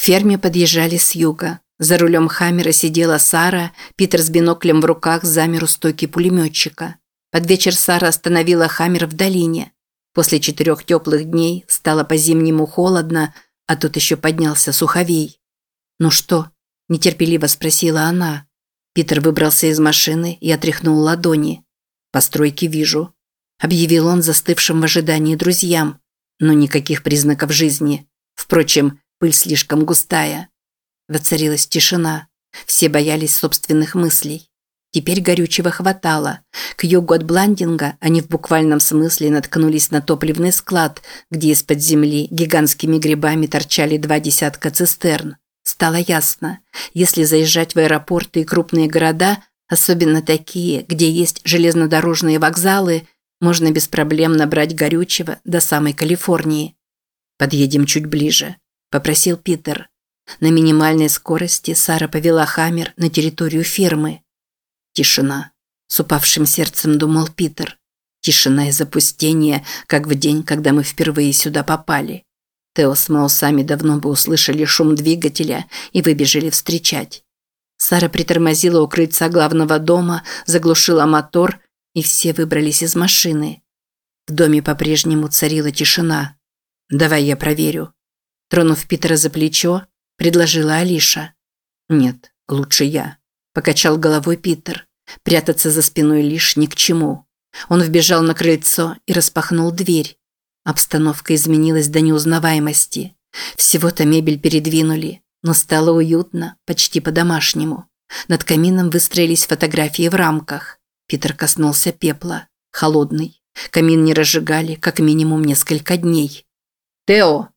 ферме подъезжали с юга. За рулем Хаммера сидела Сара, Питер с биноклем в руках замер у стойки пулеметчика. Под вечер Сара остановила Хаммер в долине. После четырех теплых дней стало по-зимнему холодно, а тут еще поднялся суховей. «Ну что?» – нетерпеливо спросила она. Питер выбрался из машины и отряхнул ладони. «Постройки вижу», – объявил он застывшим в ожидании друзьям. Но никаких признаков жизни. Впрочем, пыль слишком густая. Воцарилась тишина. Все боялись собственных мыслей. Теперь горючего хватало. К югу от Бландинга они в буквальном смысле наткнулись на топливный склад, где из-под земли гигантскими грибами торчали два десятка цистерн. Стало ясно, если заезжать в аэропорты и крупные города, особенно такие, где есть железнодорожные вокзалы, можно без проблем набрать горючего до самой Калифорнии. «Подъедем чуть ближе», – попросил Питер. На минимальной скорости Сара повела Хаммер на территорию фермы. Тишина. С упавшим сердцем думал Питер. Тишина и запустение, как в день, когда мы впервые сюда попали. Тео с Мао сами давно бы услышали шум двигателя и выбежали встречать. Сара притормозила у крыльца главного дома, заглушила мотор, и все выбрались из машины. В доме по-прежнему царила тишина. «Давай я проверю». Тронув Питера за плечо, предложила Алиша. «Нет, лучше я», – покачал головой Питер. Прятаться за спиной лишь ни к чему. Он вбежал на крыльцо и распахнул дверь. Обстановка изменилась до неузнаваемости. Всего-то мебель передвинули, но стало уютно, почти по-домашнему. Над камином выстроились фотографии в рамках. Питер коснулся пепла. Холодный. Камин не разжигали как минимум несколько дней. «Тео!»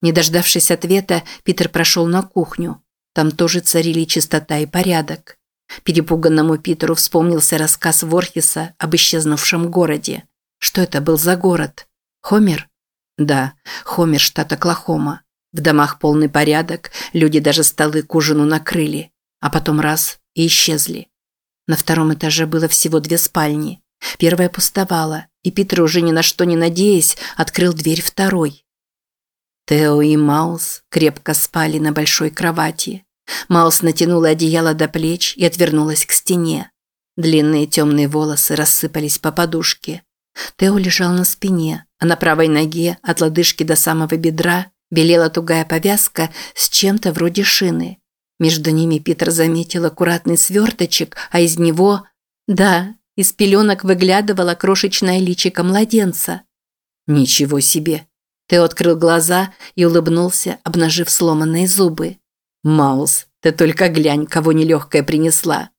Не дождавшись ответа, Питер прошел на кухню. Там тоже царили чистота и порядок. Перепуганному Питеру вспомнился рассказ Ворхиса об исчезнувшем городе. Что это был за город? Хомер? Да, Хомер, штат Оклахома. В домах полный порядок, люди даже столы к ужину накрыли. А потом раз – и исчезли. На втором этаже было всего две спальни. Первая пустовала, и Питер, уже ни на что не надеясь, открыл дверь второй. Тео и Маус крепко спали на большой кровати. Маус натянула одеяло до плеч и отвернулась к стене. Длинные темные волосы рассыпались по подушке. Тео лежал на спине, а на правой ноге от лодыжки до самого бедра белела тугая повязка с чем-то вроде шины. Между ними Питер заметил аккуратный сверточек, а из него... Да, из пеленок выглядывала крошечная личико младенца. Ничего себе! Тео открыл глаза и улыбнулся, обнажив сломанные зубы. «Маус, ты только глянь, кого нелегкая принесла.